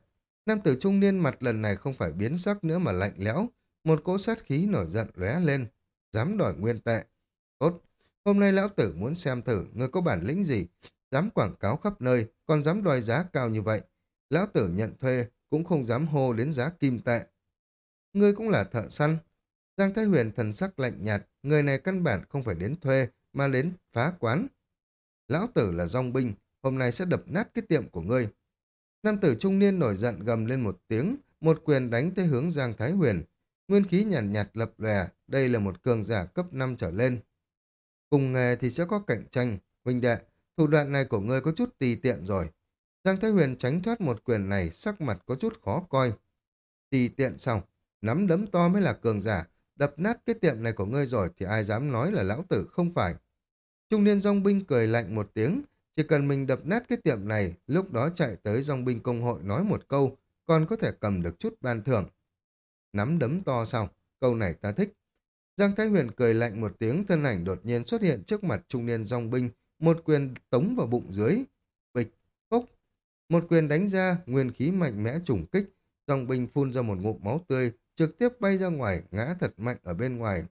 Nam tử trung niên mặt lần này không phải biến sắc nữa mà lạnh lẽo. Một cỗ sát khí nổi giận lóe lên. Dám đòi nguyên tệ. Tốt, hôm nay lão tử muốn xem thử người có bản lĩnh gì. Dám quảng cáo khắp nơi, còn dám đòi giá cao như vậy. Lão tử nhận thuê, cũng không dám hô đến giá kim tệ. Ngươi cũng là thợ săn. Giang Thái Huyền thần sắc lạnh nhạt, người này căn bản không phải đến thuê, mà đến phá quán. Lão tử là dòng binh, hôm nay sẽ đập nát cái tiệm của ngươi. Nam tử trung niên nổi giận gầm lên một tiếng, một quyền đánh tới hướng Giang Thái Huyền. Nguyên khí nhàn nhạt, nhạt lập lè, đây là một cường giả cấp 5 trở lên. Cùng nghề thì sẽ có cạnh tranh, huynh đệ, thủ đoạn này của ngươi có chút tì tiện rồi, Giang Thái Huyền tránh thoát một quyền này, sắc mặt có chút khó coi. Tì tiện xong, nắm đấm to mới là cường giả, đập nát cái tiệm này của ngươi rồi thì ai dám nói là lão tử không phải. Trung niên dòng binh cười lạnh một tiếng, chỉ cần mình đập nát cái tiệm này, lúc đó chạy tới dòng binh công hội nói một câu, còn có thể cầm được chút ban thưởng. Nắm đấm to sao? Câu này ta thích. Giang Thái Huyền cười lạnh một tiếng, thân ảnh đột nhiên xuất hiện trước mặt trung niên dòng binh, một quyền tống vào bụng dưới. Bịch, phốc. Một quyền đánh ra, nguyên khí mạnh mẽ trùng kích, dòng binh phun ra một ngụm máu tươi, trực tiếp bay ra ngoài, ngã thật mạnh ở bên ngoài.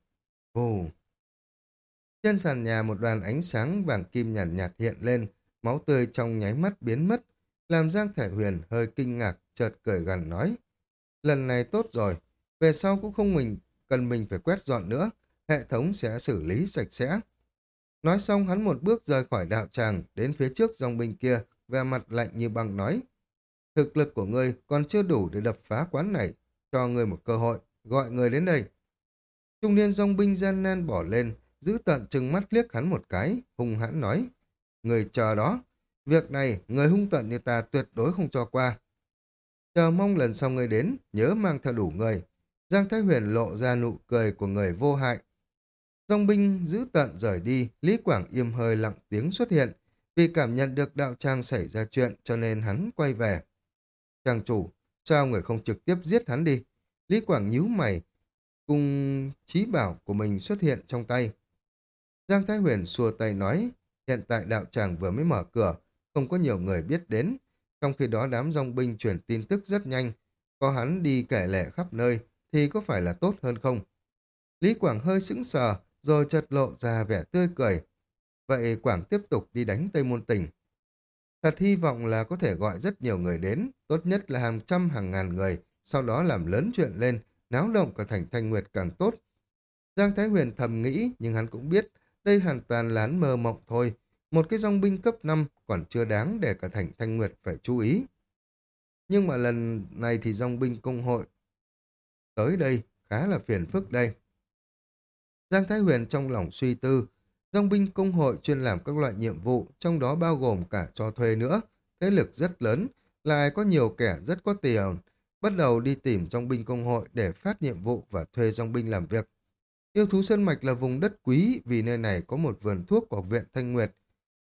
Vù. Trên sàn nhà một đoàn ánh sáng vàng kim nhàn nhạt, nhạt hiện lên, máu tươi trong nháy mắt biến mất, làm Giang Thái Huyền hơi kinh ngạc, chợt cười gần nói. Lần này tốt rồi, về sau cũng không mình cần mình phải quét dọn nữa, hệ thống sẽ xử lý sạch sẽ. Nói xong hắn một bước rời khỏi đạo tràng, đến phía trước dòng binh kia, vẻ mặt lạnh như băng nói. Thực lực của ngươi còn chưa đủ để đập phá quán này, cho ngươi một cơ hội, gọi người đến đây. Trung niên dòng binh gian nan bỏ lên, giữ tận trừng mắt liếc hắn một cái, hung hãn nói. Người chờ đó, việc này người hung tận như ta tuyệt đối không cho qua. Chờ mong lần sau người đến, nhớ mang theo đủ người. Giang Thái Huyền lộ ra nụ cười của người vô hại. Dòng binh giữ tận rời đi, Lý Quảng im hơi lặng tiếng xuất hiện. Vì cảm nhận được đạo trang xảy ra chuyện cho nên hắn quay về. Trang chủ, sao người không trực tiếp giết hắn đi? Lý Quảng nhíu mày, cùng trí bảo của mình xuất hiện trong tay. Giang Thái Huyền xua tay nói, hiện tại đạo tràng vừa mới mở cửa, không có nhiều người biết đến. Trong khi đó đám dòng binh chuyển tin tức rất nhanh, có hắn đi kể lệ khắp nơi, thì có phải là tốt hơn không? Lý Quảng hơi sững sờ, rồi chợt lộ ra vẻ tươi cười. Vậy Quảng tiếp tục đi đánh Tây Môn Tỉnh. Thật hy vọng là có thể gọi rất nhiều người đến, tốt nhất là hàng trăm hàng ngàn người, sau đó làm lớn chuyện lên, náo động cả thành Thanh Nguyệt càng tốt. Giang Thái Huyền thầm nghĩ, nhưng hắn cũng biết, đây hoàn toàn là hắn mơ mộng thôi. Một cái dòng binh cấp 5 còn chưa đáng để cả thành Thanh Nguyệt phải chú ý. Nhưng mà lần này thì dòng binh công hội tới đây khá là phiền phức đây. Giang Thái Huyền trong lòng suy tư, dòng binh công hội chuyên làm các loại nhiệm vụ, trong đó bao gồm cả cho thuê nữa, thế lực rất lớn, lại có nhiều kẻ rất có tiền, bắt đầu đi tìm dòng binh công hội để phát nhiệm vụ và thuê dòng binh làm việc. Yêu thú Sơn Mạch là vùng đất quý vì nơi này có một vườn thuốc của viện Thanh Nguyệt.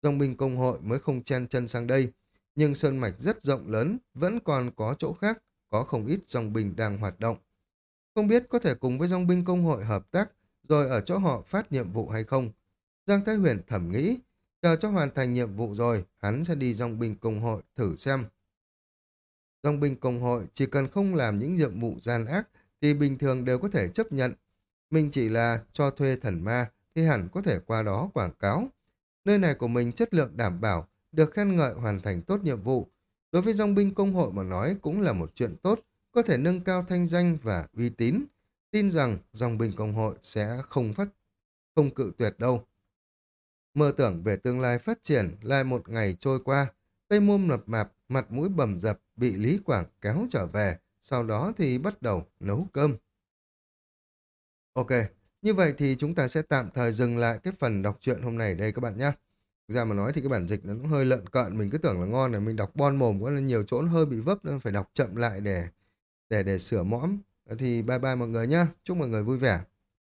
Dòng binh công hội mới không chen chân sang đây, nhưng Sơn Mạch rất rộng lớn, vẫn còn có chỗ khác, có không ít dòng binh đang hoạt động. Không biết có thể cùng với dòng binh công hội hợp tác, rồi ở chỗ họ phát nhiệm vụ hay không. Giang Thái Huyền thẩm nghĩ, chờ cho hoàn thành nhiệm vụ rồi, hắn sẽ đi dòng binh công hội thử xem. Dòng binh công hội chỉ cần không làm những nhiệm vụ gian ác thì bình thường đều có thể chấp nhận. Mình chỉ là cho thuê thần ma thì hẳn có thể qua đó quảng cáo. Nơi này của mình chất lượng đảm bảo, được khen ngợi hoàn thành tốt nhiệm vụ. Đối với dòng binh công hội mà nói cũng là một chuyện tốt, có thể nâng cao thanh danh và uy tín. Tin rằng dòng bình công hội sẽ không phát, không cự tuyệt đâu. Mơ tưởng về tương lai phát triển lại một ngày trôi qua, Tây Môn lập mạp, mặt mũi bầm dập, bị Lý Quảng kéo trở về, sau đó thì bắt đầu nấu cơm. Ok, như vậy thì chúng ta sẽ tạm thời dừng lại cái phần đọc truyện hôm nay đây các bạn nhé. Thực ra mà nói thì cái bản dịch nó cũng hơi lợn cợn, mình cứ tưởng là ngon này, mình đọc bon mồm quá nên nhiều chỗ hơi bị vấp nên phải đọc chậm lại để để để sửa mõm. Thì bye bye mọi người nhá, chúc mọi người vui vẻ.